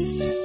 Thank you.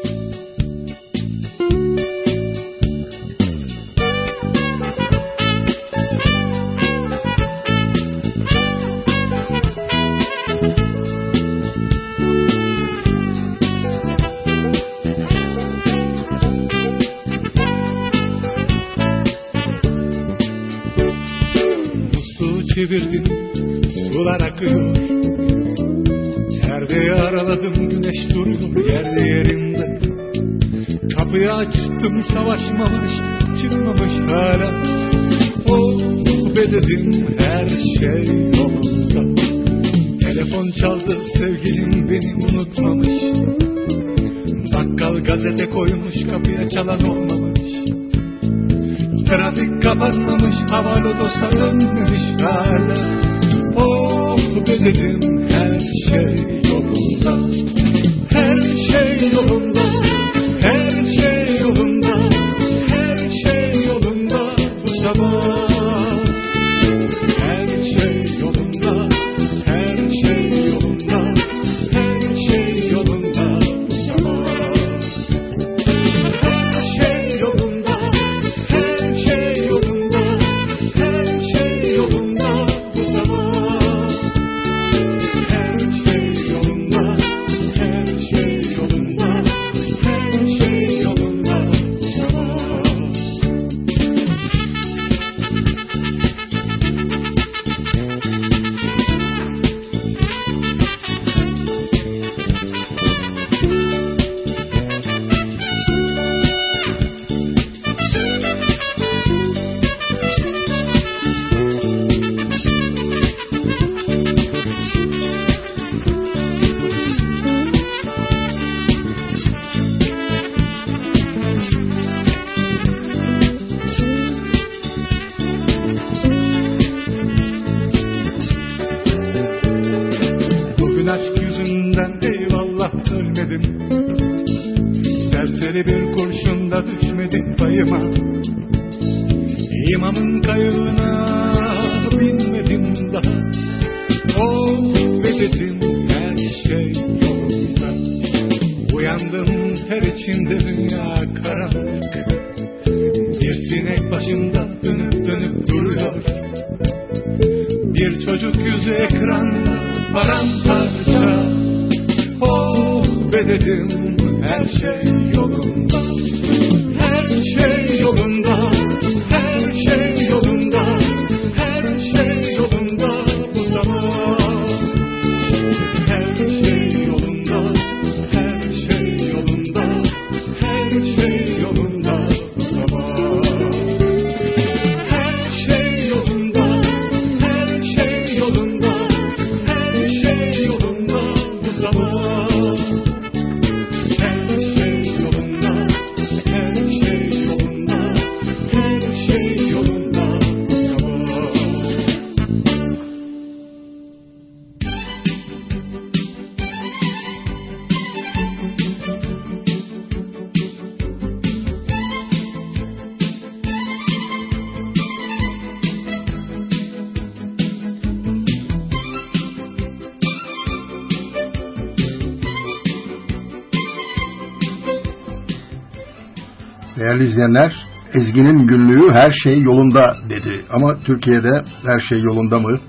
Değerli izleyenler, Ezgi'nin günlüğü her şey yolunda dedi. Ama Türkiye'de her şey yolunda mı?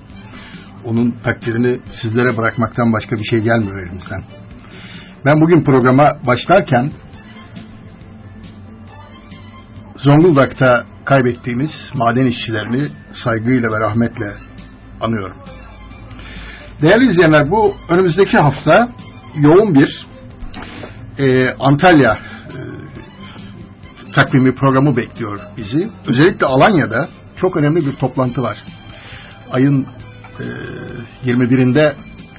Onun takdirini sizlere bırakmaktan başka bir şey gelmiyor elimizden. Ben bugün programa başlarken Zonguldak'ta kaybettiğimiz maden işçilerini saygıyla ve rahmetle anıyorum. Değerli izleyenler bu önümüzdeki hafta yoğun bir e, Antalya takvimi programı bekliyor bizi. Özellikle Alanya'da çok önemli bir toplantı var. Ayın e, 21'inde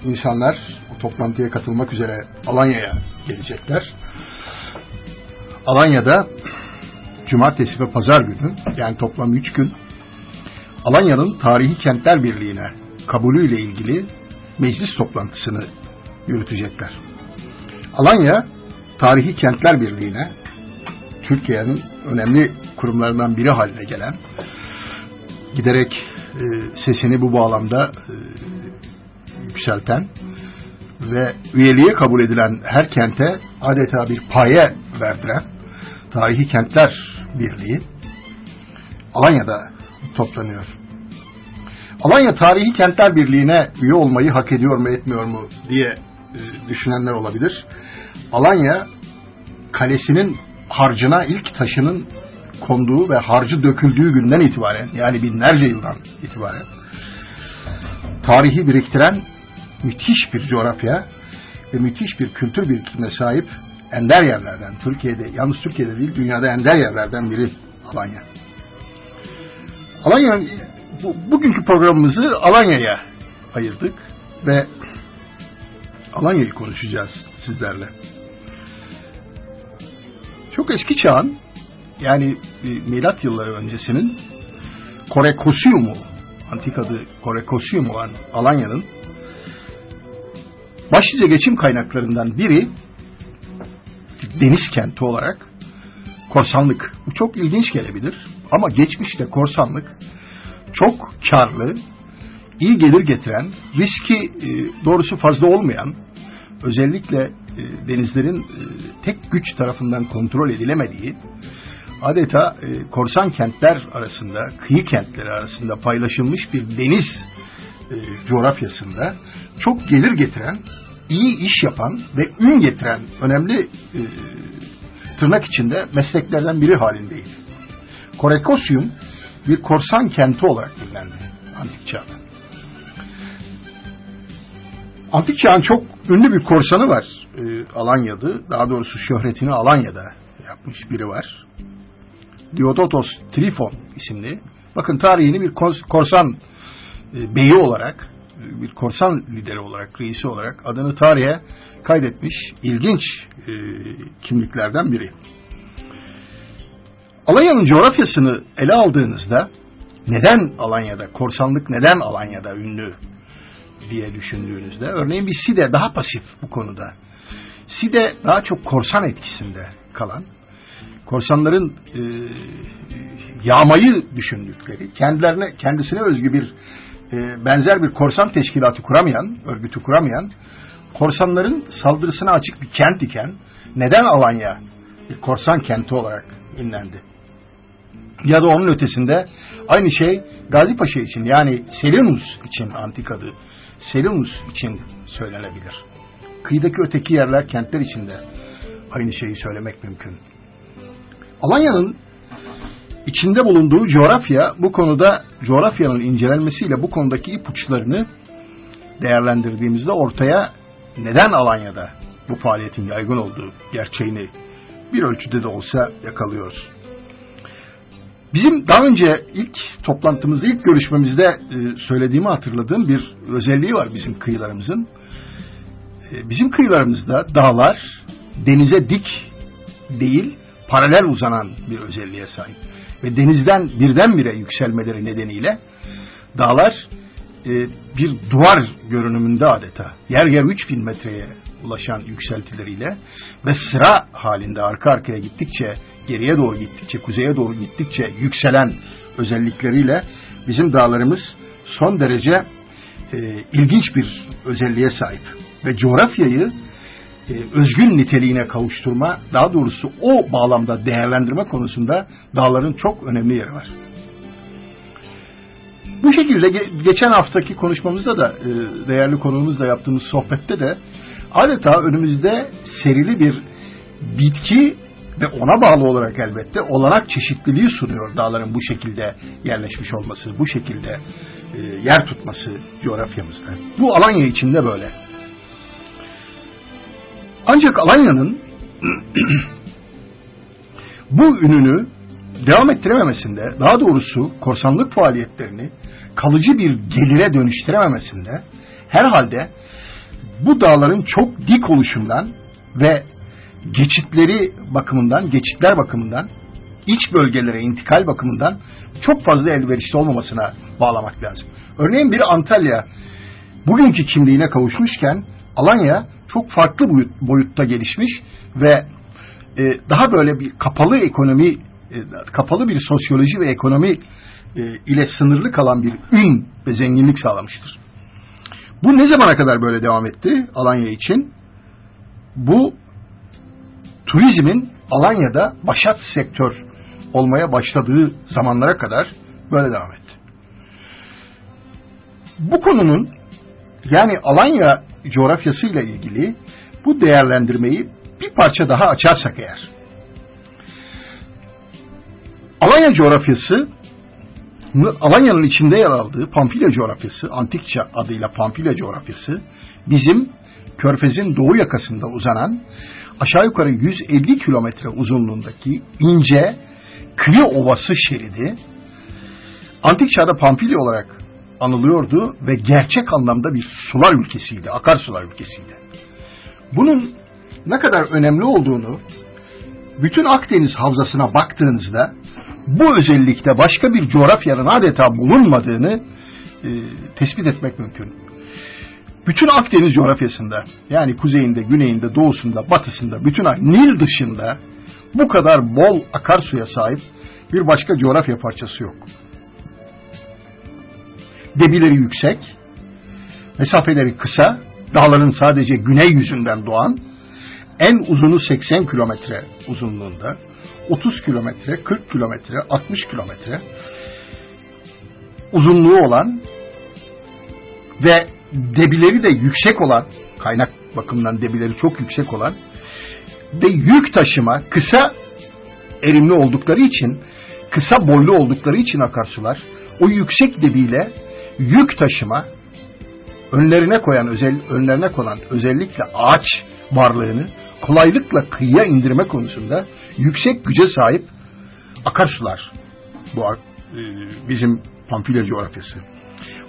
insanlar bu toplantıya katılmak üzere Alanya'ya gelecekler. Alanya'da cumartesi ve pazar günü yani toplam 3 gün Alanya'nın Tarihi Kentler Birliği'ne kabulüyle ilgili meclis toplantısını yürütecekler. Alanya Tarihi Kentler Birliği'ne Türkiye'nin önemli kurumlarından biri haline gelen, giderek e, sesini bu bağlamda e, yükselten ve üyeliğe kabul edilen her kente adeta bir paye verdiren Tarihi Kentler Birliği Alanya'da toplanıyor. Alanya Tarihi Kentler Birliği'ne üye olmayı hak ediyor mu etmiyor mu diye e, düşünenler olabilir. Alanya kalesinin harcına ilk taşının konduğu ve harcı döküldüğü günden itibaren yani binlerce yıldan itibaren tarihi biriktiren müthiş bir coğrafya ve müthiş bir kültür birikimine sahip ender yerlerden, Türkiye'de, yalnız Türkiye'de değil, dünyada ender yerlerden biri Alanya. Alanya, bu, bugünkü programımızı Alanya'ya ayırdık ve Alanya'yı konuşacağız sizlerle. Çok eski çağın, yani milat yılları öncesinin Korekosiumu, antik adı Korekosiumu olan Alanya'nın başlıca geçim kaynaklarından biri deniz kenti olarak korsanlık. Bu çok ilginç gelebilir ama geçmişte korsanlık çok karlı, iyi gelir getiren, riski e, doğrusu fazla olmayan, özellikle denizlerin e, tek güç tarafından kontrol edilemediği, adeta korsan kentler arasında, kıyı kentleri arasında paylaşılmış bir deniz coğrafyasında çok gelir getiren, iyi iş yapan ve ün getiren önemli tırnak içinde mesleklerden biri halindeydi. Korekosyum bir korsan kenti olarak bilinlendi antik çağda. Antik çağın çok ünlü bir korsanı var e, Alanya'da. Daha doğrusu şöhretini Alanya'da yapmış biri var. Diodotos Trifon isimli. Bakın tarihini bir korsan e, beyi olarak, e, bir korsan lideri olarak, reisi olarak adını tarihe kaydetmiş ilginç kimliklerden biri. Alanya'nın coğrafyasını ele aldığınızda neden Alanya'da, korsanlık neden Alanya'da ünlü diye düşündüğünüzde örneğin bir Side daha pasif bu konuda. Side daha çok korsan etkisinde kalan, korsanların e, yağmayı düşündükleri, kendilerine kendisine özgü bir e, benzer bir korsan teşkilatı kuramayan, örgütü kuramayan, korsanların saldırısına açık bir kent iken neden Alanya bir korsan kenti olarak ünlendi? Ya da onun ötesinde aynı şey Gazi Paşa için yani Selinus için antik adı Selinus için söylenebilir. Kıyıdaki öteki yerler kentler içinde aynı şeyi söylemek mümkün. Alanya'nın içinde bulunduğu coğrafya bu konuda coğrafyanın incelenmesiyle bu konudaki ipuçlarını değerlendirdiğimizde ortaya neden Alanya'da bu faaliyetin yaygın olduğu gerçeğini bir ölçüde de olsa yakalıyoruz. Bizim daha önce ilk toplantımızda, ilk görüşmemizde e, söylediğimi hatırladığım bir özelliği var bizim kıyılarımızın. E, bizim kıyılarımızda dağlar denize dik değil, paralel uzanan bir özelliğe sahip. Ve denizden birdenbire yükselmeleri nedeniyle dağlar e, bir duvar görünümünde adeta. Yer yer 3000 metreye ulaşan yükseltileriyle ve sıra halinde arka arkaya gittikçe geriye doğru gittikçe, kuzeye doğru gittikçe yükselen özellikleriyle bizim dağlarımız son derece e, ilginç bir özelliğe sahip. Ve coğrafyayı e, özgün niteliğine kavuşturma, daha doğrusu o bağlamda değerlendirme konusunda dağların çok önemli yeri var. Bu şekilde ge geçen haftaki konuşmamızda da e, değerli konuğumuzla yaptığımız sohbette de adeta önümüzde serili bir bitki ve ona bağlı olarak elbette olanak çeşitliliği sunuyor dağların bu şekilde yerleşmiş olması, bu şekilde e, yer tutması coğrafyamızda. Bu Alanya içinde böyle. Ancak Alanya'nın bu ününü devam ettirememesinde, daha doğrusu korsanlık faaliyetlerini kalıcı bir gelire dönüştürememesinde herhalde bu dağların çok dik oluşundan ve geçitleri bakımından, geçitler bakımından, iç bölgelere intikal bakımından çok fazla elverişli olmamasına bağlamak lazım. Örneğin bir Antalya bugünkü kimliğine kavuşmuşken Alanya çok farklı boyut, boyutta gelişmiş ve e, daha böyle bir kapalı ekonomi, e, kapalı bir sosyoloji ve ekonomi e, ile sınırlı kalan bir ün ve zenginlik sağlamıştır. Bu ne zamana kadar böyle devam etti Alanya için? Bu turizmin Alanya'da başat sektör olmaya başladığı zamanlara kadar böyle devam etti. Bu konunun yani Alanya coğrafyasıyla ilgili bu değerlendirmeyi bir parça daha açarsak eğer. Alanya coğrafyası Alanya'nın içinde yer aldığı Pamfilya coğrafyası, Antikça adıyla Pamfilya coğrafyası bizim Körfez'in doğu yakasında uzanan aşağı yukarı 150 kilometre uzunluğundaki ince kıyı ovası şeridi antik çağda Pamfilya olarak anılıyordu ve gerçek anlamda bir sular ülkesiydi, akarsular ülkesiydi. Bunun ne kadar önemli olduğunu bütün Akdeniz havzasına baktığınızda bu özellikte başka bir coğrafyanın adeta bulunmadığını e, tespit etmek mümkün. Bütün Akdeniz coğrafyasında yani kuzeyinde, güneyinde, doğusunda, batısında, bütün Nil dışında bu kadar bol akarsuya sahip bir başka coğrafya parçası yok. Debileri yüksek, mesafeleri kısa, dağların sadece güney yüzünden doğan, en uzunu 80 kilometre uzunluğunda, 30 kilometre, 40 kilometre, 60 kilometre uzunluğu olan ve debileri de yüksek olan, kaynak bakımından debileri çok yüksek olan ve yük taşıma kısa erimli oldukları için, kısa boylu oldukları için akarsular, o yüksek debiyle yük taşıma önlerine koyan özel önlerine konan özellikle ağaç varlığını kolaylıkla kıyıya indirme konusunda yüksek güce sahip akarsular. Bu e, bizim Pamfilya coğrafyası.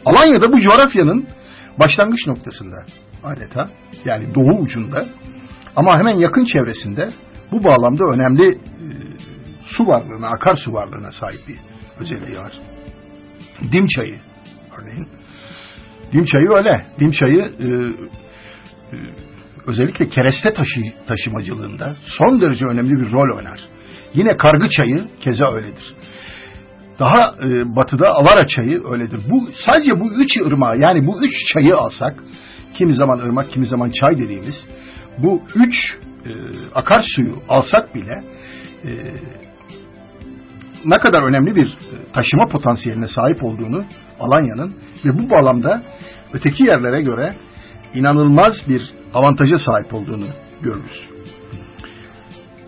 Alanya'da bu coğrafyanın başlangıç noktasında adeta yani doğu ucunda ama hemen yakın çevresinde bu bağlamda önemli e, su varlığına, akarsu varlığına sahip bir özelliği var. Dim çayı örneğin. Dim çayı öyle. Dim çayı e, e, özellikle kereste taşı, taşımacılığında son derece önemli bir rol oynar. Yine kargı çayı keza öyledir. Daha e, batıda Alara çayı öyledir. Bu sadece bu üç ırmağı yani bu üç çayı alsak kimi zaman ırmak kimi zaman çay dediğimiz bu üç e, akarsuyu alsak bile e, ne kadar önemli bir e, taşıma potansiyeline sahip olduğunu Alanya'nın ve bu bağlamda öteki yerlere göre inanılmaz bir avantaja sahip olduğunu görürüz.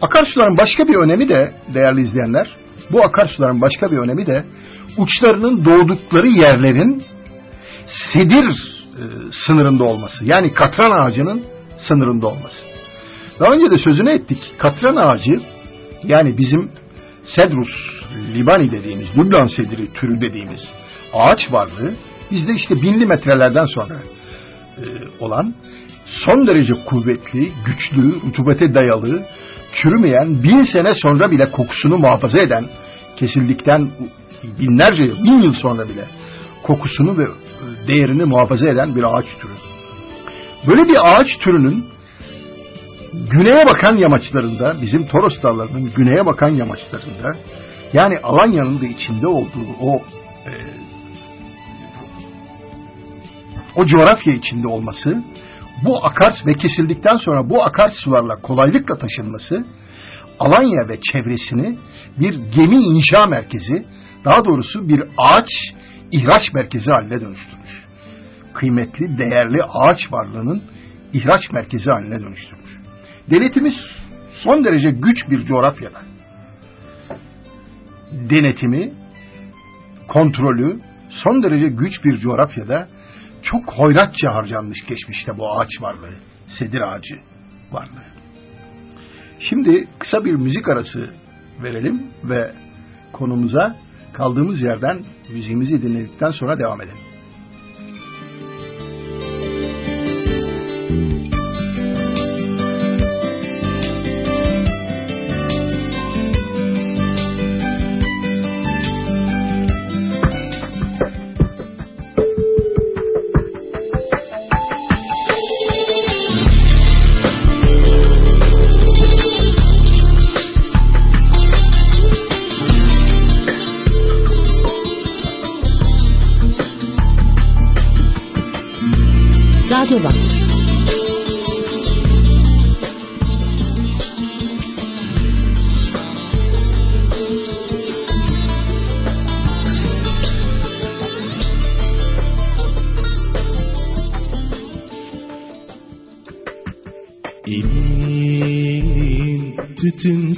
Akarsuların başka bir önemi de değerli izleyenler, bu akarsuların başka bir önemi de uçlarının doğdukları yerlerin sedir e, sınırında olması. Yani katran ağacının sınırında olması. Daha önce de sözünü ettik. Katran ağacı yani bizim Cedrus libani dediğimiz, Lübnan sediri türü dediğimiz ağaç varlığı bizde işte binli metrelerden sonra e, olan son derece kuvvetli, güçlü, rutubete dayalı, çürümeyen, bin sene sonra bile kokusunu muhafaza eden, kesildikten binlerce bin yıl sonra bile kokusunu ve e, değerini muhafaza eden bir ağaç türü. Böyle bir ağaç türünün güneye bakan yamaçlarında, bizim Toros dağlarının güneye bakan yamaçlarında, yani Alanya'nın da içinde olduğu o e, o coğrafya içinde olması, bu akars ve kesildikten sonra bu akarsularla kolaylıkla taşınması, Alanya ve çevresini bir gemi inşa merkezi, daha doğrusu bir ağaç ihraç merkezi haline dönüştürmüş. Kıymetli, değerli ağaç varlığının ihraç merkezi haline dönüştürmüş. Devletimiz son derece güç bir coğrafyada. Denetimi, kontrolü son derece güç bir coğrafyada çok hoyratça harcanmış geçmişte bu ağaç varlığı, sedir ağacı varlığı. Şimdi kısa bir müzik arası verelim ve konumuza kaldığımız yerden müziğimizi dinledikten sonra devam edelim.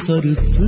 கருத்து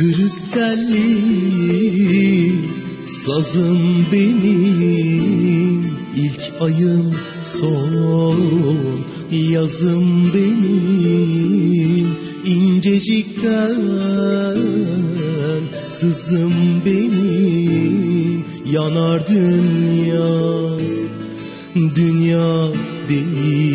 Kırık telli sazım benim. İlk ayım son yazım benim. İncecikten sızım benim. Yanar dünya dünya değil.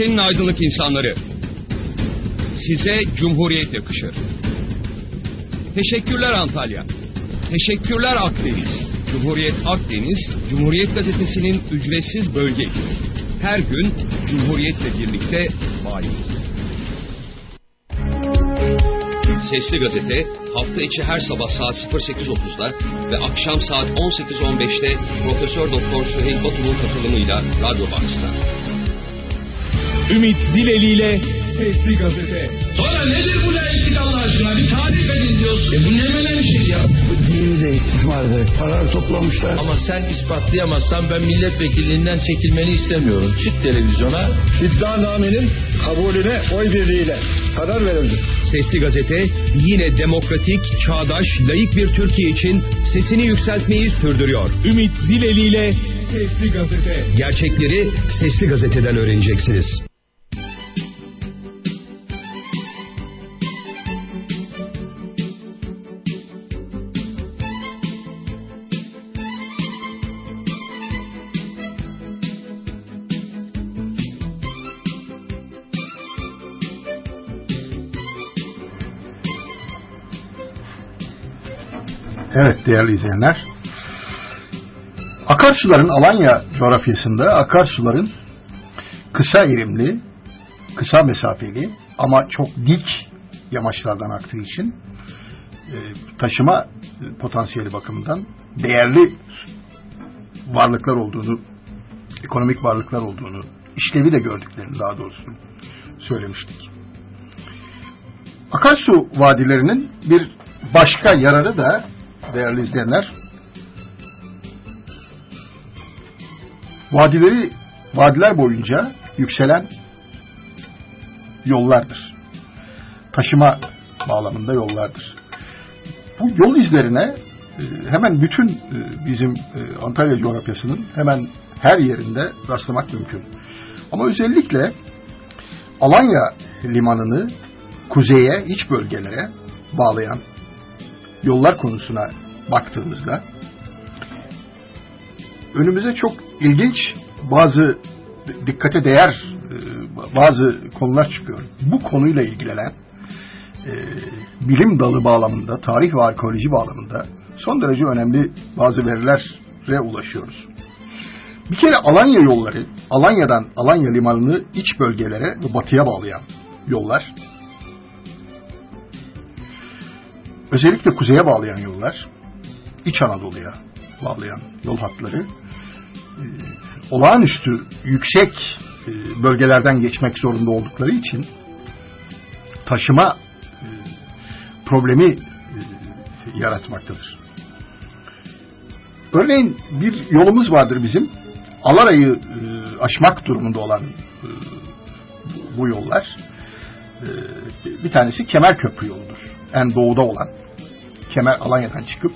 Ülkenin aydınlık insanları. Size Cumhuriyet yakışır. Teşekkürler Antalya. Teşekkürler Akdeniz. Cumhuriyet Akdeniz, Cumhuriyet Gazetesi'nin ücretsiz bölge. Her gün Cumhuriyet'le birlikte valiyiz. Sesli Gazete hafta içi her sabah saat 08.30'da ve akşam saat 18.15'te Profesör Doktor Süheyl Batu'nun katılımıyla Radyo Box'ta. Ümit Dileli Sesli Gazete. Sonra nedir bu laiklik Allah aşkına? Bir tarif edin diyorsun. E bu ne menen şey ya? Bu dini de istismardır. Karar toplamışlar. Ama sen ispatlayamazsan ben milletvekilliğinden çekilmeni istemiyorum. Çık televizyona. İddianamenin kabulüne oy birliğiyle karar verildi. Sesli Gazete yine demokratik, çağdaş, layık bir Türkiye için sesini yükseltmeyi sürdürüyor. Ümit Dileli ile Sesli Gazete. Gerçekleri Sesli Gazete'den öğreneceksiniz. Evet değerli izleyenler. Akarsuların Alanya coğrafyasında akarsuların kısa erimli, kısa mesafeli ama çok dik yamaçlardan aktığı için e, taşıma e, potansiyeli bakımından değerli varlıklar olduğunu, ekonomik varlıklar olduğunu, işlevi de gördüklerini daha doğrusu söylemiştik. Akarsu vadilerinin bir başka yararı da değerli izleyenler vadileri vadiler boyunca yükselen yollardır. Taşıma bağlamında yollardır. Bu yol izlerine e, hemen bütün e, bizim e, Antalya coğrafyasının hemen her yerinde rastlamak mümkün. Ama özellikle Alanya limanını kuzeye, iç bölgelere bağlayan yollar konusuna baktığımızda önümüze çok ilginç bazı dikkate değer bazı konular çıkıyor. Bu konuyla ilgilenen bilim dalı bağlamında, tarih ve arkeoloji bağlamında son derece önemli bazı verilere ulaşıyoruz. Bir kere Alanya yolları, Alanya'dan Alanya limanını iç bölgelere ve batıya bağlayan yollar özellikle kuzeye bağlayan yollar, İç Anadolu'ya bağlayan yol hatları, e, olağanüstü yüksek e, bölgelerden geçmek zorunda oldukları için taşıma e, problemi yaratmaktadır. Örneğin bir yolumuz vardır bizim, Alara'yı aşmak durumunda olan bu yollar, bir tanesi Kemer Köprü yoludur en doğuda olan Kemer Alanya'dan çıkıp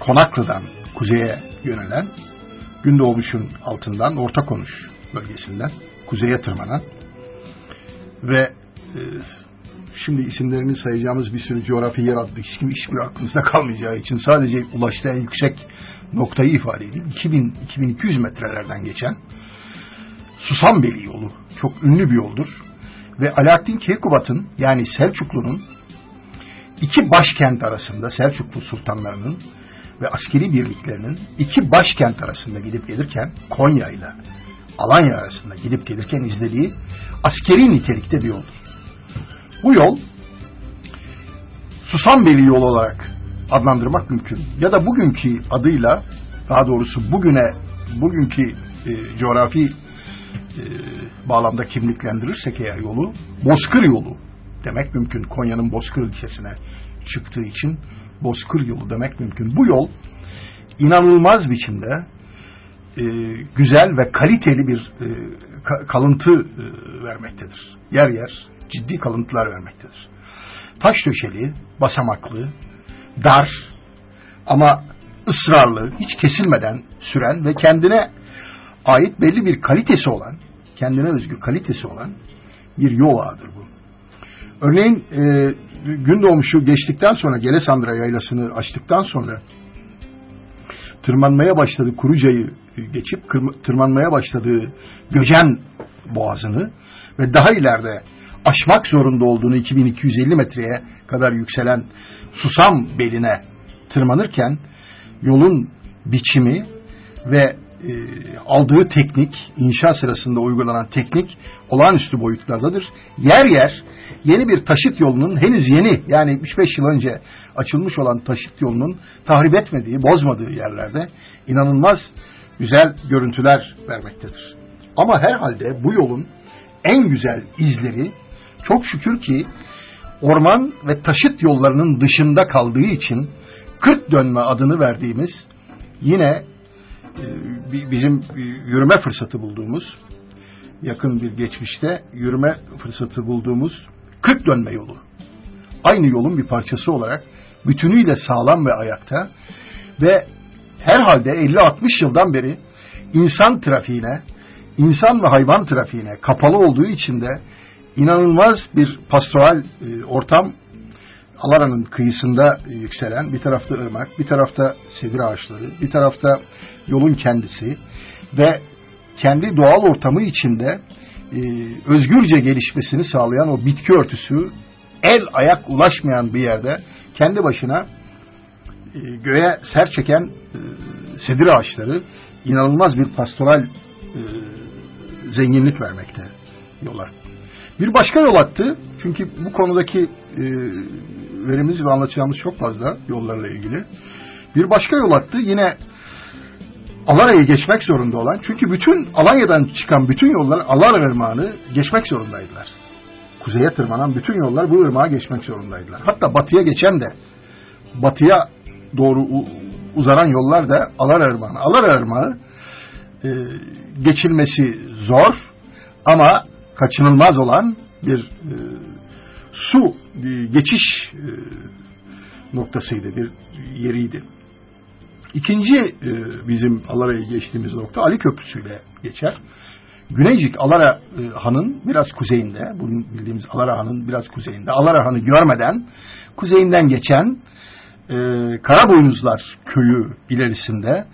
Konaklı'dan kuzeye yönelen Gündoğmuş'un altından Orta Konuş bölgesinden kuzeye tırmanan ve e, şimdi isimlerini sayacağımız bir sürü coğrafi yer adlı hiç hiçbir aklınızda kalmayacağı için sadece ulaştığı en yüksek noktayı ifade edeyim. 2000 2200 metrelerden geçen Susanbeli yolu çok ünlü bir yoldur. Ve Alaaddin Keykubat'ın yani Selçuklu'nun iki başkent arasında Selçuklu sultanlarının ve askeri birliklerinin iki başkent arasında gidip gelirken Konya ile Alanya arasında gidip gelirken izlediği askeri nitelikte bir yoldur. Bu yol Susanbeli yolu olarak adlandırmak mümkün. Ya da bugünkü adıyla daha doğrusu bugüne bugünkü e, coğrafi e, bağlamda kimliklendirirsek eğer yolu Bozkır yolu demek mümkün. Konya'nın Bozkır ilçesine çıktığı için Bozkır yolu demek mümkün. Bu yol inanılmaz biçimde e, güzel ve kaliteli bir e, kalıntı e, vermektedir. Yer yer ciddi kalıntılar vermektedir. Taş döşeli, basamaklı, dar ama ısrarlı, hiç kesilmeden süren ve kendine ait belli bir kalitesi olan, kendine özgü kalitesi olan bir yol ağıdır bu. Örneğin e, gün doğmuşu geçtikten sonra Gelesandra yaylasını açtıktan sonra tırmanmaya başladı Kuruca'yı geçip tırmanmaya başladığı Göcen boğazını ve daha ileride aşmak zorunda olduğunu 2250 metreye kadar yükselen Susam beline tırmanırken yolun biçimi ve e, aldığı teknik, inşa sırasında uygulanan teknik olağanüstü boyutlardadır. Yer yer yeni bir taşıt yolunun henüz yeni yani 3-5 yıl önce açılmış olan taşıt yolunun tahrip etmediği, bozmadığı yerlerde inanılmaz güzel görüntüler vermektedir. Ama herhalde bu yolun en güzel izleri çok şükür ki orman ve taşıt yollarının dışında kaldığı için 40 dönme adını verdiğimiz yine e, bizim yürüme fırsatı bulduğumuz yakın bir geçmişte yürüme fırsatı bulduğumuz 40 dönme yolu. Aynı yolun bir parçası olarak bütünüyle sağlam ve ayakta ve herhalde 50-60 yıldan beri insan trafiğine, insan ve hayvan trafiğine kapalı olduğu için de inanılmaz bir pastoral e, ortam Alara'nın kıyısında yükselen bir tarafta ırmak, bir tarafta sedir ağaçları, bir tarafta yolun kendisi ve kendi doğal ortamı içinde e, özgürce gelişmesini sağlayan o bitki örtüsü el ayak ulaşmayan bir yerde kendi başına e, göğe ser çeken e, sedir ağaçları inanılmaz bir pastoral e, zenginlik vermekte yola. Bir başka yol attı. Çünkü bu konudaki verimiz ve anlatacağımız çok fazla yollarla ilgili. Bir başka yol attı. Yine Alara'yı geçmek zorunda olan. Çünkü bütün Alanya'dan çıkan bütün yollar Alara Irmağı'nı geçmek zorundaydılar. Kuzeye tırmanan bütün yollar bu ırmağı geçmek zorundaydılar. Hatta batıya geçen de batıya doğru uzanan yollar da Alara Irmağı'nı. Alara Irmağı e, geçilmesi zor ama kaçınılmaz olan bir e, su bir geçiş e, noktasıydı, bir yeriydi. İkinci e, bizim Alara'ya geçtiğimiz nokta Ali Köprüsü ile geçer. Güneycik Alara e, Han'ın biraz kuzeyinde, bugün bildiğimiz Alara Han'ın biraz kuzeyinde, Alara Han'ı görmeden kuzeyinden geçen e, Karaboynuzlar köyü ilerisinde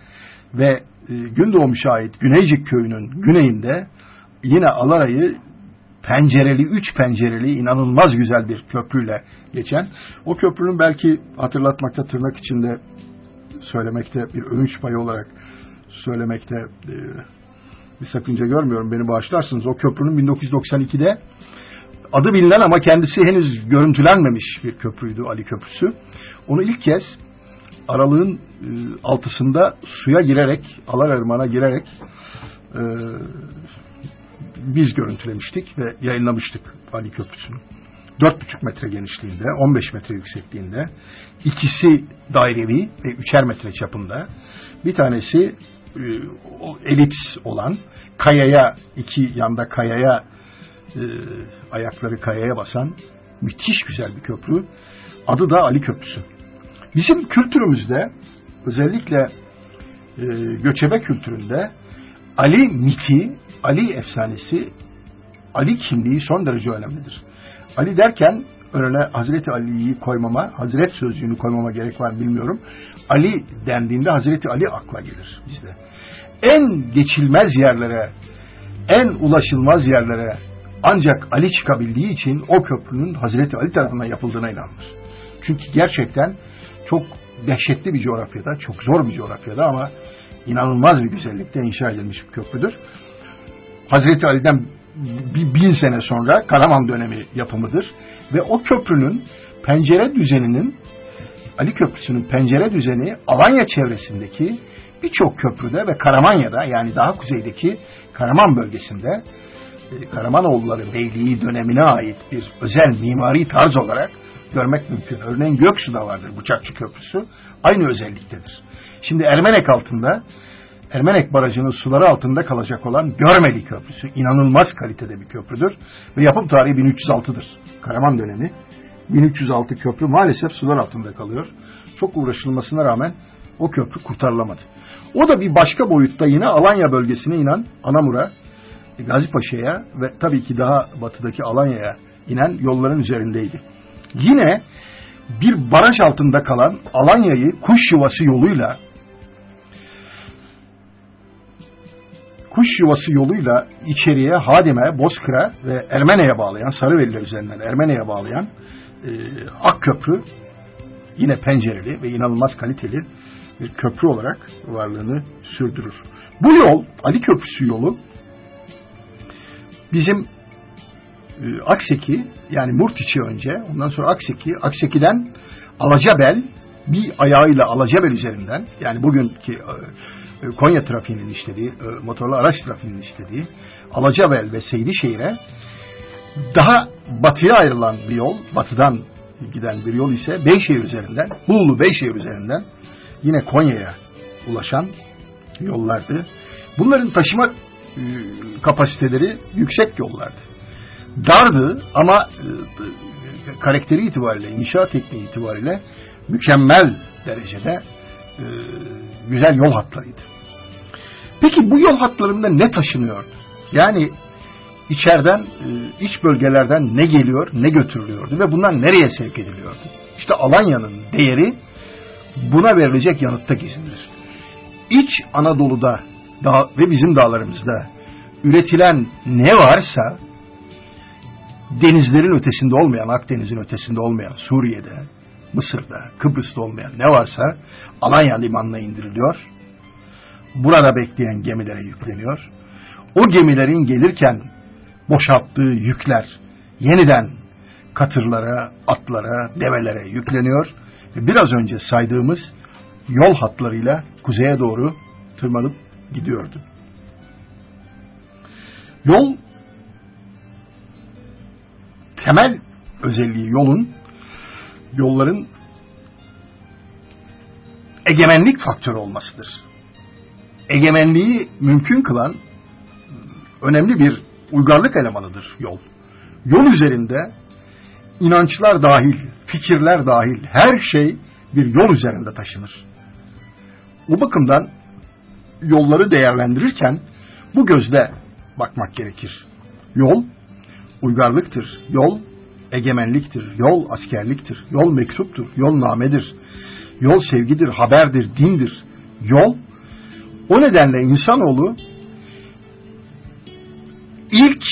ve e, Gündoğmuş'a ait Güneycik köyünün güneyinde yine Alara'yı pencereli, üç pencereli inanılmaz güzel bir köprüyle geçen. O köprünün belki hatırlatmakta tırnak içinde söylemekte bir övünç payı olarak söylemekte e, bir sakınca görmüyorum. Beni bağışlarsınız. O köprünün 1992'de adı bilinen ama kendisi henüz görüntülenmemiş bir köprüydü Ali Köprüsü. Onu ilk kez aralığın e, altısında suya girerek, Alar Irmağı'na girerek e, biz görüntülemiştik ve yayınlamıştık Ali Köprüsü'nü. 4,5 metre genişliğinde, 15 metre yüksekliğinde, ikisi dairevi ve 3'er metre çapında, bir tanesi e, elips olan, kayaya, iki yanda kayaya, e, ayakları kayaya basan, müthiş güzel bir köprü. Adı da Ali Köprüsü. Bizim kültürümüzde, özellikle e, göçebe kültüründe, Ali miti, Ali efsanesi, Ali kimliği son derece önemlidir. Ali derken önüne Hazreti Ali'yi koymama, Hazret sözcüğünü koymama gerek var bilmiyorum. Ali dendiğinde Hazreti Ali akla gelir bizde. En geçilmez yerlere, en ulaşılmaz yerlere ancak Ali çıkabildiği için o köprünün Hazreti Ali tarafından yapıldığına inanılır. Çünkü gerçekten çok dehşetli bir coğrafyada, çok zor bir coğrafyada ama inanılmaz bir güzellikte inşa edilmiş bir köprüdür. Hazreti Ali'den bir bin sene sonra Karaman dönemi yapımıdır. Ve o köprünün pencere düzeninin Ali Köprüsü'nün pencere düzeni Alanya çevresindeki birçok köprüde ve Karamanya'da yani daha kuzeydeki Karaman bölgesinde e, Karamanoğulları Beyliği dönemine ait bir özel mimari tarz olarak görmek mümkün. Örneğin Göksu'da vardır Bıçakçı Köprüsü. Aynı özelliktedir. Şimdi Ermenek altında Ermenek Barajı'nın suları altında kalacak olan Görmeli Köprüsü inanılmaz kalitede bir köprüdür ve yapım tarihi 1306'dır. Karaman dönemi 1306 köprü maalesef sular altında kalıyor. Çok uğraşılmasına rağmen o köprü kurtarılamadı. O da bir başka boyutta yine Alanya bölgesine inen Anamur'a, Gazipaşa'ya ve tabii ki daha batıdaki Alanya'ya inen yolların üzerindeydi. Yine bir baraj altında kalan Alanya'yı kuş yuvası yoluyla kuş yuvası yoluyla içeriye Hadim'e, Bozkır'a ve Ermene'ye bağlayan, Sarıveliler üzerinden Ermene'ye bağlayan e, Akköprü yine pencereli ve inanılmaz kaliteli bir köprü olarak varlığını sürdürür. Bu yol, Ali Köprüsü yolu bizim e, Akseki yani Murtiç'i önce ondan sonra Akseki, Akseki'den Alacabel bir ayağıyla Alacabel üzerinden yani bugünkü e, Konya trafiğinin işlediği, e, motorlu araç trafiğinin işlediği Alacabel ve Seydişehir'e daha batıya ayrılan bir yol, batıdan giden bir yol ise Beyşehir üzerinden, Bulu Beyşehir üzerinden yine Konya'ya ulaşan yollardı. Bunların taşıma e, kapasiteleri yüksek yollardı. Dardı ama e, karakteri itibariyle, inşa tekniği itibariyle mükemmel derecede e, güzel yol hatlarıydı. Peki bu yol hatlarında ne taşınıyordu? Yani içeriden, iç bölgelerden ne geliyor, ne götürülüyordu ve bunlar nereye sevk ediliyordu? İşte Alanya'nın değeri buna verilecek yanıtta gizlidir. İç Anadolu'da dağ, ve bizim dağlarımızda üretilen ne varsa denizlerin ötesinde olmayan, Akdeniz'in ötesinde olmayan, Suriye'de, Mısır'da, Kıbrıs'ta olmayan ne varsa Alanya limanına indiriliyor. Burada bekleyen gemilere yükleniyor. O gemilerin gelirken boşalttığı yükler yeniden katırlara, atlara, develere yükleniyor. Biraz önce saydığımız yol hatlarıyla kuzeye doğru tırmanıp gidiyordu. Yol temel özelliği yolun yolların egemenlik faktörü olmasıdır. Egemenliği mümkün kılan önemli bir uygarlık elemanıdır yol. Yol üzerinde inançlar dahil, fikirler dahil her şey bir yol üzerinde taşınır. Bu bakımdan yolları değerlendirirken bu gözle bakmak gerekir. Yol uygarlıktır. Yol egemenliktir. Yol askerliktir. Yol mektuptur. Yol namedir. Yol sevgidir, haberdir, dindir. Yol o nedenle insanoğlu ilk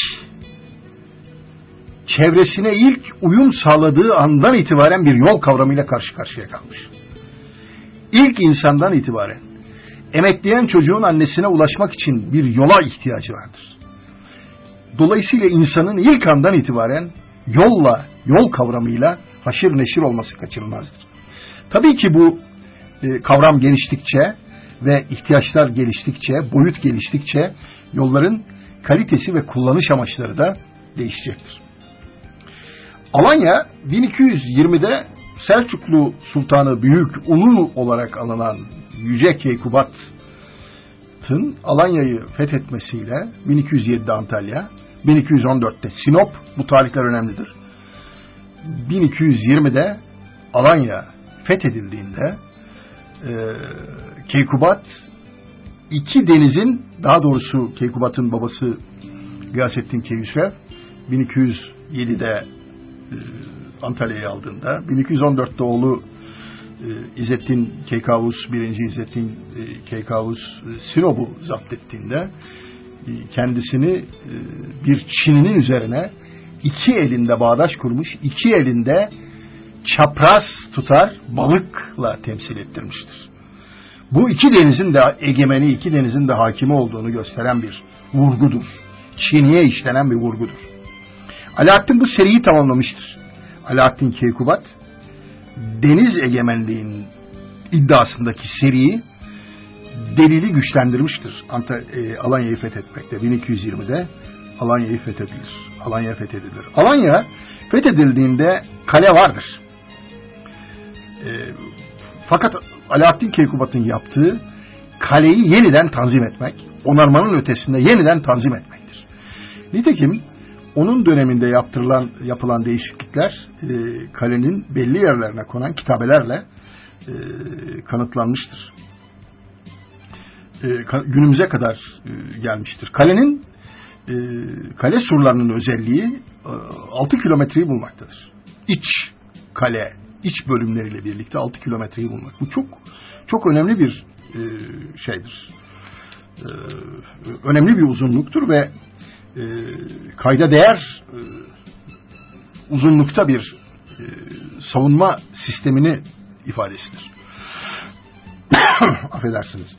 çevresine ilk uyum sağladığı andan itibaren bir yol kavramıyla karşı karşıya kalmış. İlk insandan itibaren emekleyen çocuğun annesine ulaşmak için bir yola ihtiyacı vardır. Dolayısıyla insanın ilk andan itibaren yolla, yol kavramıyla haşır neşir olması kaçınılmazdır. Tabii ki bu e, kavram geliştikçe ve ihtiyaçlar geliştikçe, boyut geliştikçe yolların kalitesi ve kullanış amaçları da değişecektir. Alanya 1220'de Selçuklu Sultanı Büyük Ulu olarak anılan Yüce Keykubat'ın Alanya'yı fethetmesiyle 1207'de Antalya, 1214'te Sinop, bu tarihler önemlidir. 1220'de Alanya fethedildiğinde e, Keykubat iki denizin daha doğrusu Keykubat'ın babası Gıyasettin Keyhüsrev 1207'de e, Antalya'yı aldığında 1214'te oğlu e, İzzettin Keykavus, birinci İzzettin e, Keykavus e, Sinop'u zapt ettiğinde kendisini e, bir Çin'inin üzerine iki elinde bağdaş kurmuş, iki elinde çapraz tutar balıkla temsil ettirmiştir. Bu iki denizin de egemeni, iki denizin de hakimi olduğunu gösteren bir vurgudur. Çin'e işlenen bir vurgudur. Alaaddin bu seriyi tamamlamıştır. Alaaddin Keykubat deniz egemenliğinin iddiasındaki seriyi delili güçlendirmiştir. Anta, e, Alanya'yı fethetmekte. 1220'de Alanya'yı fethedilir. Alanya fethedilir. Alanya fethedildiğinde kale vardır. E, fakat Alaaddin Keykubat'ın yaptığı kaleyi yeniden tanzim etmek, onarmanın ötesinde yeniden tanzim etmektir. Nitekim onun döneminde yaptırılan yapılan değişiklikler e, kalenin belli yerlerine konan kitabelerle e, kanıtlanmıştır. E, günümüze kadar e, gelmiştir. Kalenin e, kale surlarının özelliği e, 6 kilometreyi bulmaktadır. İç kale, iç bölümleriyle birlikte 6 kilometreyi bulmak. Bu çok çok önemli bir şeydir. önemli bir uzunluktur ve kayda değer uzunlukta bir savunma sistemini ifadesidir. Affedersiniz.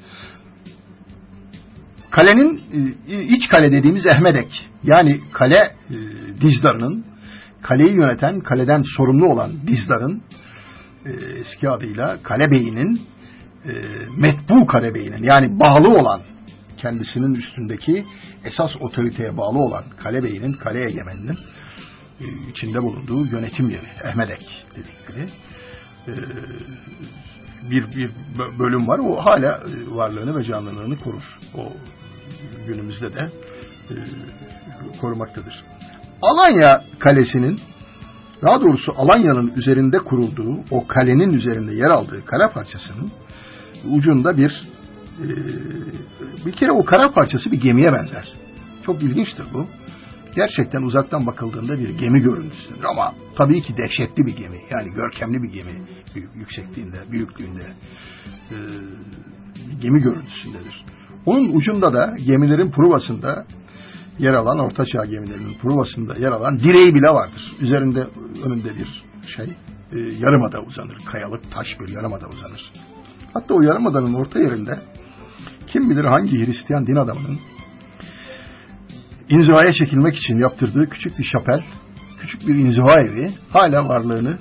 Kalenin e, iç kale dediğimiz Ehmedek. Yani kale e, dizdarının kaleyi yöneten kaleden sorumlu olan dizdarın e, eski adıyla kale beyinin metbu kale yani bağlı olan kendisinin üstündeki esas otoriteye bağlı olan kale beyinin kale egemeninin içinde bulunduğu yönetim yeri Ehmedek dedikleri bir, bir bölüm var. O hala e, varlığını ve canlılığını korur. O günümüzde de e, korumaktadır. Alanya Kalesi'nin daha doğrusu Alanya'nın üzerinde kurulduğu o kalenin üzerinde yer aldığı kara parçasının ucunda bir e, bir kere o kara parçası bir gemiye benzer. Çok ilginçtir bu. Gerçekten uzaktan bakıldığında bir gemi görüntüsüdür ama tabii ki dehşetli bir gemi. Yani görkemli bir gemi yüksekliğinde, büyüklüğünde e, gemi görüntüsündedir. Onun ucunda da gemilerin pruvasında yer alan, ortaçağ gemilerinin pruvasında yer alan direği bile vardır. Üzerinde önünde bir şey, e, yarımada uzanır. Kayalık taş bir yarımada uzanır. Hatta o yarımadanın orta yerinde kim bilir hangi Hristiyan din adamının inzivaya çekilmek için yaptırdığı küçük bir şapel, küçük bir inziva evi hala varlığını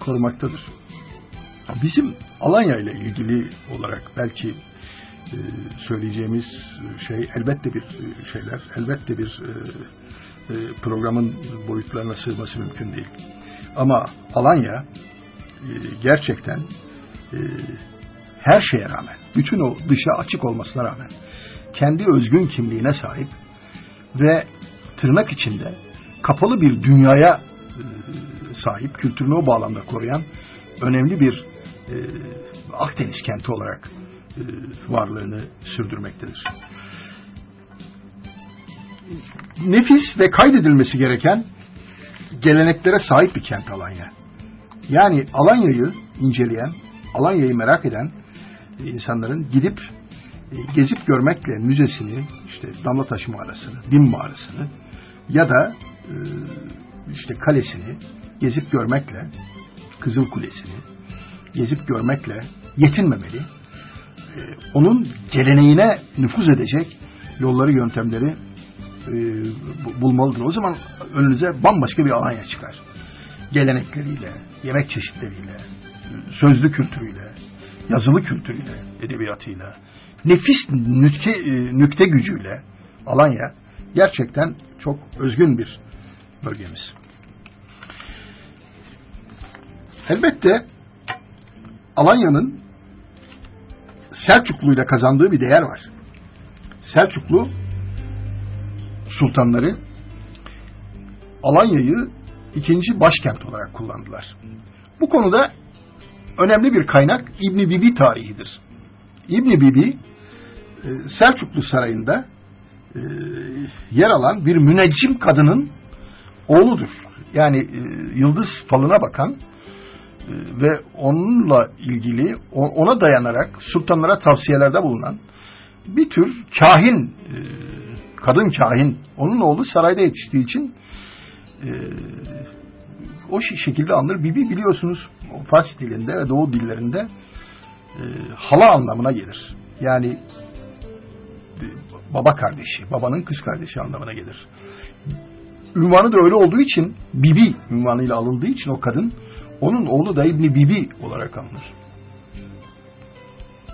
korumaktadır. Bizim Alanya ile ilgili olarak belki e, söyleyeceğimiz şey elbette bir e, şeyler, elbette bir e, programın boyutlarına sığması mümkün değil. Ama Alanya gerçekten her şeye rağmen, bütün o dışa açık olmasına rağmen kendi özgün kimliğine sahip ve tırnak içinde kapalı bir dünyaya sahip, kültürünü o bağlamda koruyan önemli bir Akdeniz kenti olarak e, varlığını sürdürmektedir. Nefis ve kaydedilmesi gereken geleneklere sahip bir kent Alanya. Yani Alanya'yı inceleyen, Alanya'yı merak eden insanların gidip e, gezip görmekle müzesini, işte Damlataş mağarasını, Dim mağarasını ya da e, işte kalesini gezip görmekle, Kızıl Kulesi'ni gezip görmekle yetinmemeli e, onun geleneğine nüfuz edecek yolları, yöntemleri e, bulmalıdır. O zaman önünüze bambaşka bir Alanya çıkar. Gelenekleriyle, yemek çeşitleriyle, sözlü kültürüyle, yazılı kültürüyle, edebiyatıyla, nefis nükte, e, nükte gücüyle Alanya gerçekten çok özgün bir bölgemiz. Elbette Alanya'nın Selçuklu ile kazandığı bir değer var. Selçuklu sultanları Alanya'yı ikinci başkent olarak kullandılar. Bu konuda önemli bir kaynak İbni Bibi tarihidir. İbni Bibi Selçuklu Sarayı'nda e, yer alan bir müneccim kadının oğludur. Yani e, yıldız falına bakan ve onunla ilgili ona dayanarak sultanlara tavsiyelerde bulunan bir tür kahin, e, kadın kahin, onun oğlu sarayda yetiştiği için e, o şekilde anılır. Bibi biliyorsunuz Fars dilinde ve Doğu dillerinde e, hala anlamına gelir. Yani baba kardeşi, babanın kız kardeşi anlamına gelir. Ünvanı da öyle olduğu için Bibi ünvanıyla alındığı için o kadın onun oğlu da İbni Bibi olarak anılır.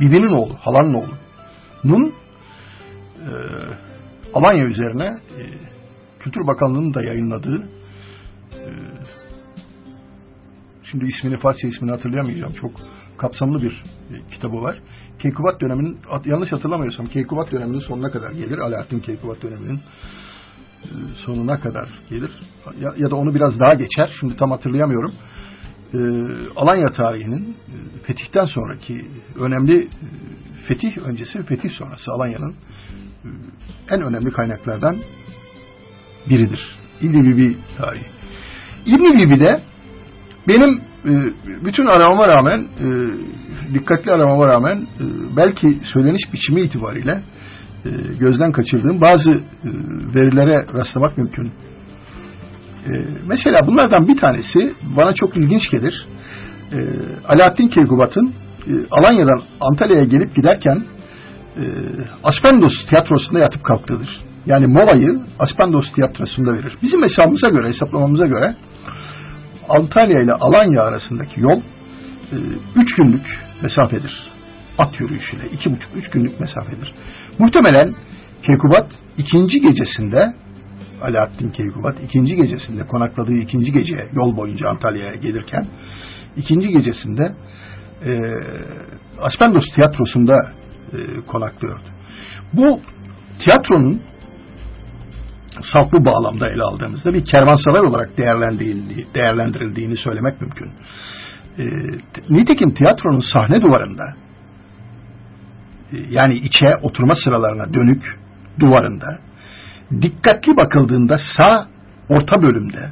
Bibi'nin oğlu, halanın oğlu. Nun e, Alanya üzerine e, Kültür Bakanlığı'nın da yayınladığı e, şimdi ismini Farsça ismini hatırlayamayacağım. Çok kapsamlı bir e, kitabı var. Keykubat döneminin yanlış hatırlamıyorsam Keykubat döneminin sonuna kadar gelir. Alaaddin Keykubat döneminin e, sonuna kadar gelir. Ya, ya da onu biraz daha geçer. Şimdi tam hatırlayamıyorum e, Alanya tarihinin e, fetihten sonraki önemli e, fetih öncesi ve fetih sonrası Alanya'nın e, en önemli kaynaklardan biridir. İbn Bibi tarihi. İbn Bibi'de benim e, bütün aramama rağmen e, dikkatli aramama rağmen e, belki söyleniş biçimi itibariyle e, gözden kaçırdığım bazı verilere rastlamak mümkün. Mesela bunlardan bir tanesi bana çok ilginç gelir. Alaaddin Keykubat'ın Alanya'dan Antalya'ya gelip giderken Aspendos tiyatrosunda yatıp kalktığıdır. Yani molayı Aspendos tiyatrosunda verir. Bizim hesabımıza göre, hesaplamamıza göre Antalya ile Alanya arasındaki yol e, üç günlük mesafedir. At yürüyüşüyle iki buçuk, üç günlük mesafedir. Muhtemelen Keykubat ikinci gecesinde Alaaddin Keykubat ikinci gecesinde konakladığı ikinci gece yol boyunca Antalya'ya gelirken ikinci gecesinde e, Aspendos tiyatrosunda e, konaklıyordu. Bu tiyatronun saflı bağlamda ele aldığımızda bir kervansaray olarak değerlendirildiğini, değerlendirildiğini söylemek mümkün. E, nitekim tiyatronun sahne duvarında e, yani içe oturma sıralarına dönük duvarında dikkatli bakıldığında sağ orta bölümde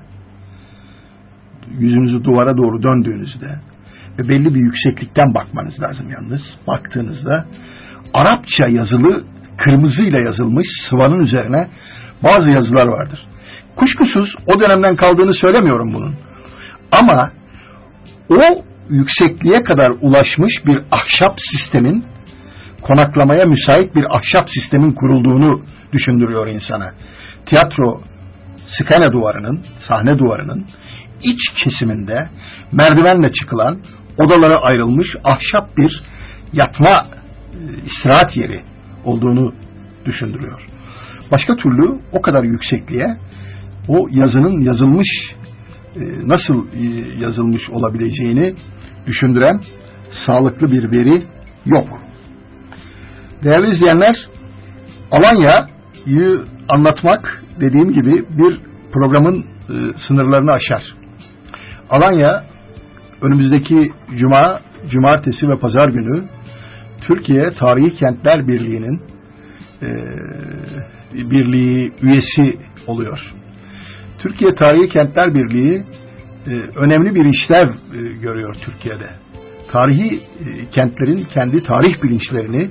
yüzünüzü duvara doğru döndüğünüzde ve belli bir yükseklikten bakmanız lazım yalnız. Baktığınızda Arapça yazılı kırmızıyla yazılmış sıvanın üzerine bazı yazılar vardır. Kuşkusuz o dönemden kaldığını söylemiyorum bunun. Ama o yüksekliğe kadar ulaşmış bir ahşap sistemin konaklamaya müsait bir ahşap sistemin kurulduğunu düşündürüyor insana. Tiyatro skane duvarının, sahne duvarının iç kesiminde merdivenle çıkılan odalara ayrılmış ahşap bir yatma e, istirahat yeri olduğunu düşündürüyor. Başka türlü o kadar yüksekliğe o yazının yazılmış e, nasıl e, yazılmış olabileceğini düşündüren sağlıklı bir veri yok. Değerli izleyenler, Alanya'yı anlatmak dediğim gibi bir programın e, sınırlarını aşar. Alanya önümüzdeki cuma, cumartesi ve pazar günü Türkiye Tarihi Kentler Birliği'nin birliği üyesi oluyor. Türkiye Tarihi Kentler Birliği e, önemli bir işlev e, görüyor Türkiye'de. Tarihi e, kentlerin kendi tarih bilinçlerini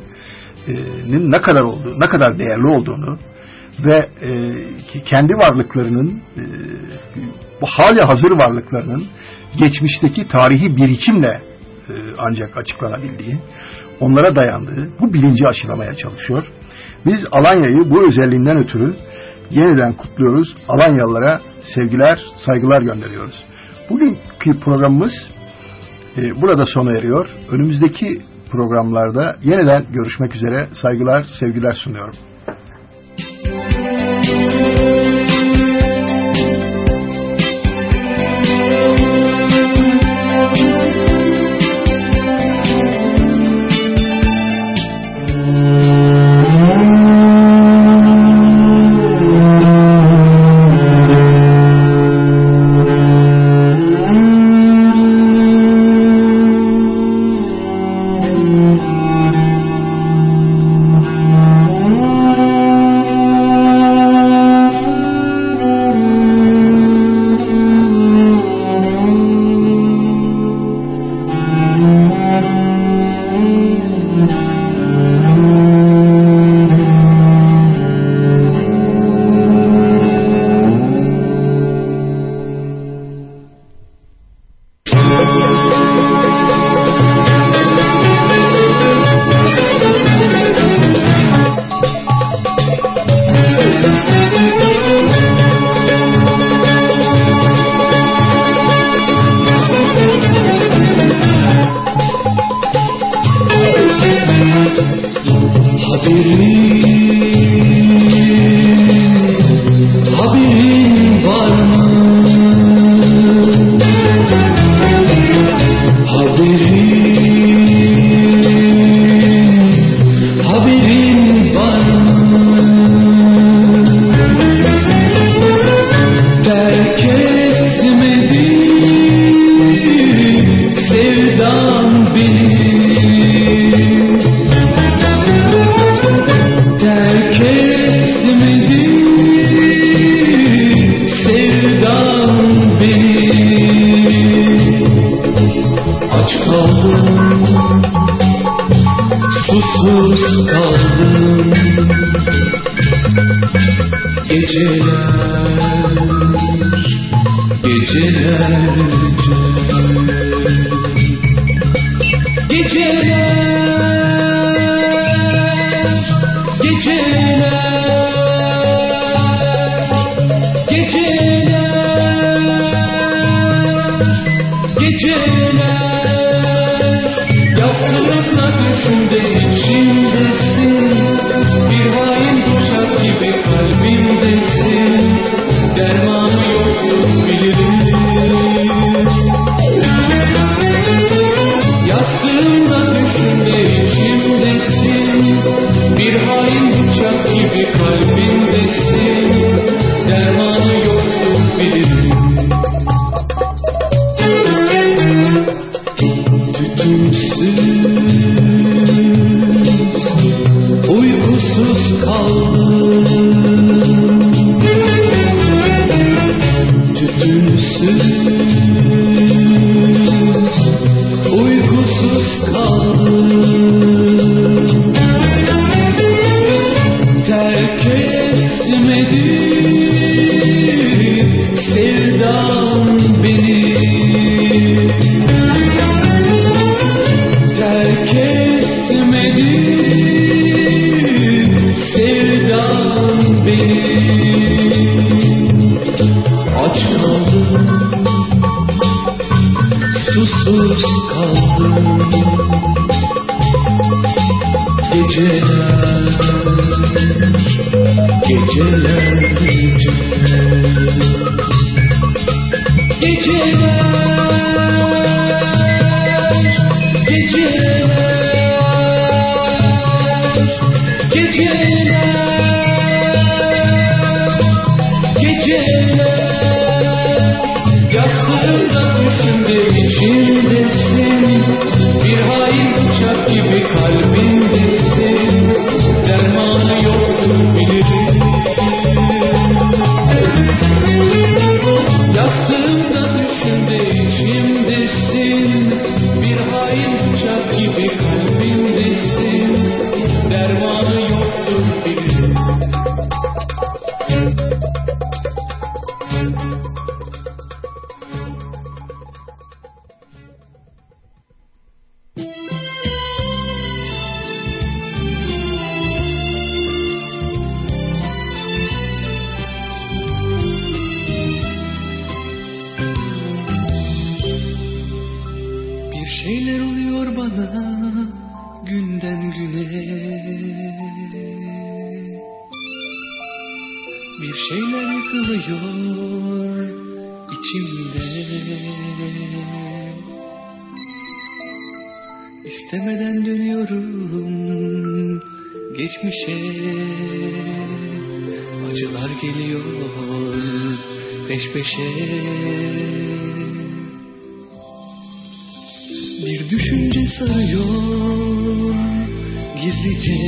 ne kadar olduğu, ne kadar değerli olduğunu ve kendi varlıklarının bu hali hazır varlıklarının geçmişteki tarihi birikimle ancak açıklanabildiği, onlara dayandığı bu bilinci aşılamaya çalışıyor. Biz Alanya'yı bu özelliğinden ötürü yeniden kutluyoruz. Alanyalılara sevgiler, saygılar gönderiyoruz. Bugünkü programımız e, burada sona eriyor. Önümüzdeki programlarda yeniden görüşmek üzere saygılar, sevgiler sunuyorum. susuz Jesus kaldım. Geçmişe acılar geliyor peş peşe. Bir düşünce sarıyor gizlice.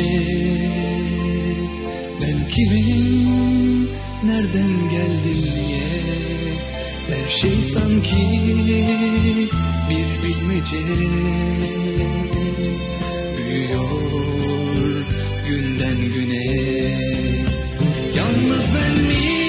Ben kimim, nereden geldim diye. Her şey sanki bir bilmece. Büyüyor günden güne Yalnız ben miyim?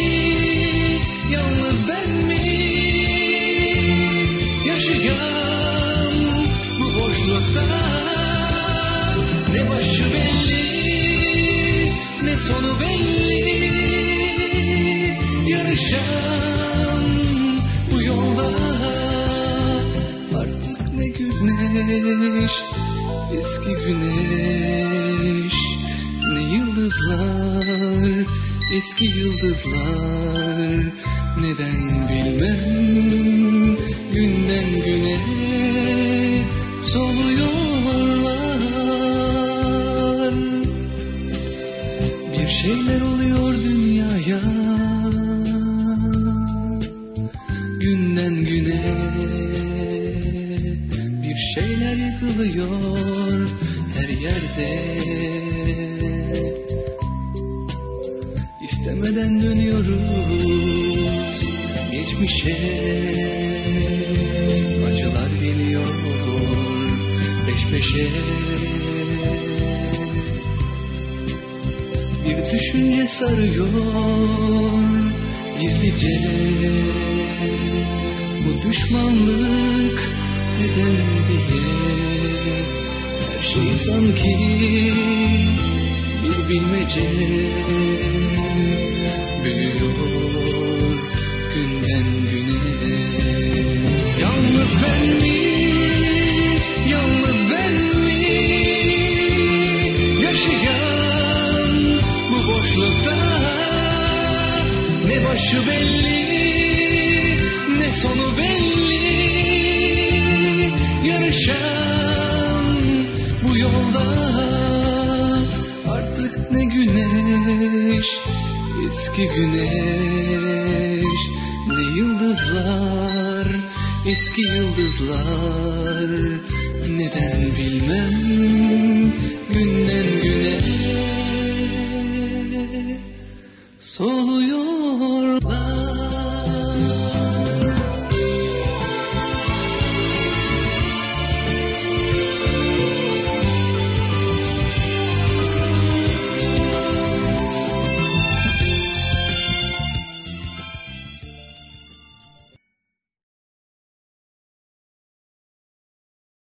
geçmişe Acılar geliyor peş peşe. Bir düşünce sarıyor gizlice. Bu düşmanlık neden diye. Her şey sanki bir bilmece. Büyüyor günden